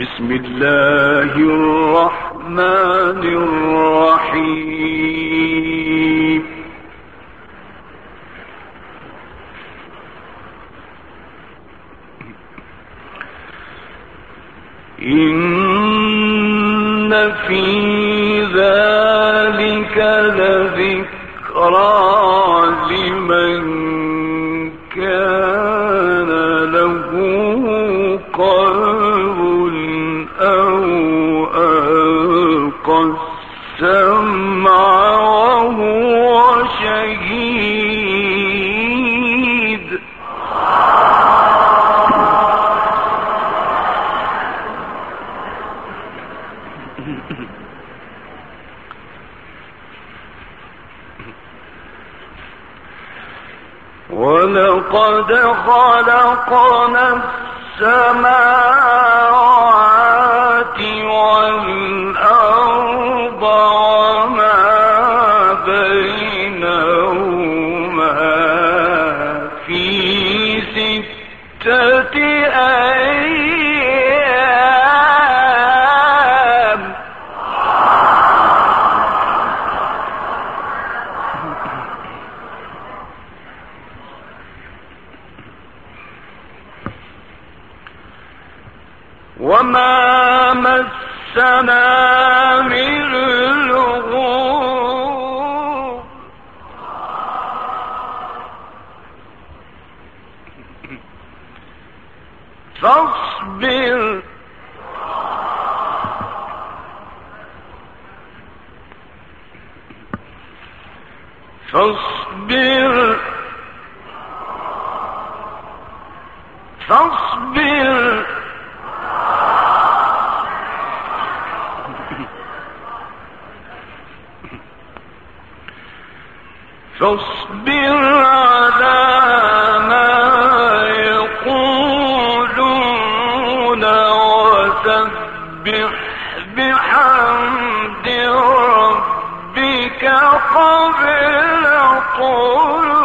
بسم الله الرحمن الرحيم. إن في ذلك لذكرى لمن كان ولقد خلقنا السماوات والأرض وما مسنا من لغوب فاصبر فاصبر فاصبر فاصبر على ما يقولون وسبح بحمد ربك قبل طلوع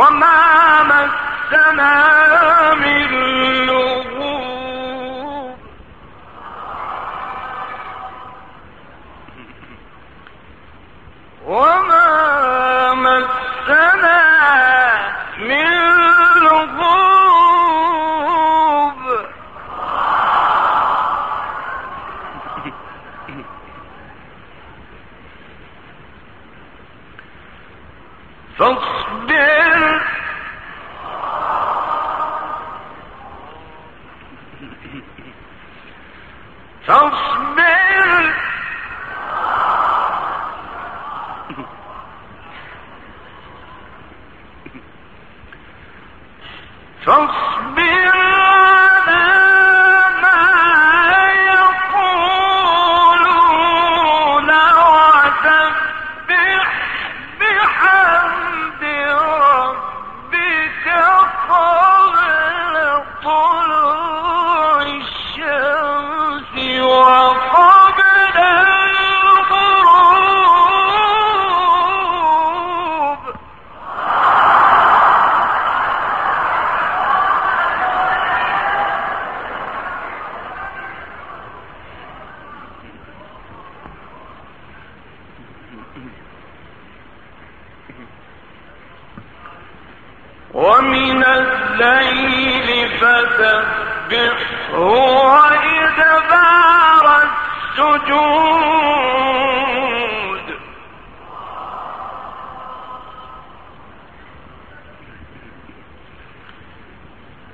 وما مسنا من لغوب وما مسنا فاصبر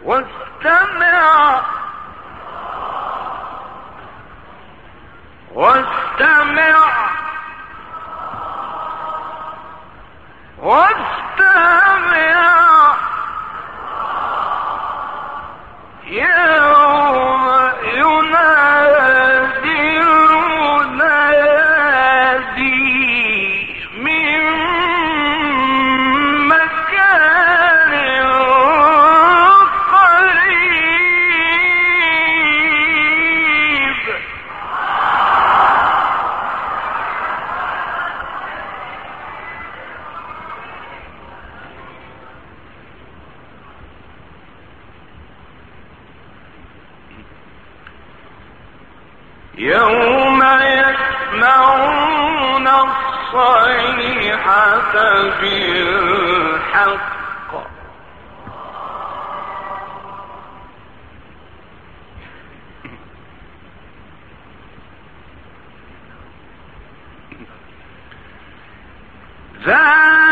واستمع واستمع واستمع يا يوم يسمعون الصيحة بالحق. ذلك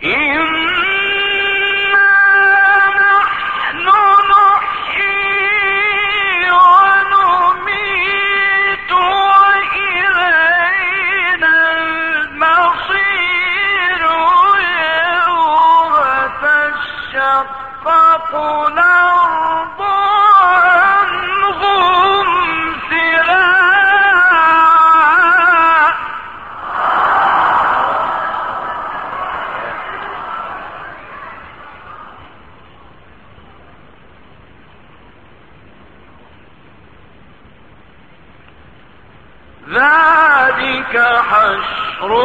He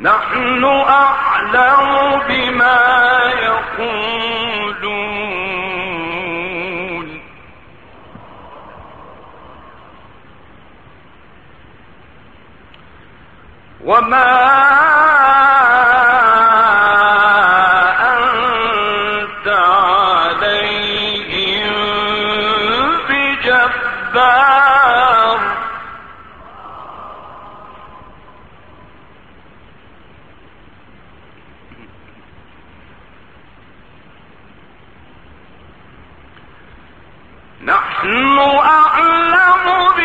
نحن أعلم بما يقولون. وما نحن أعلم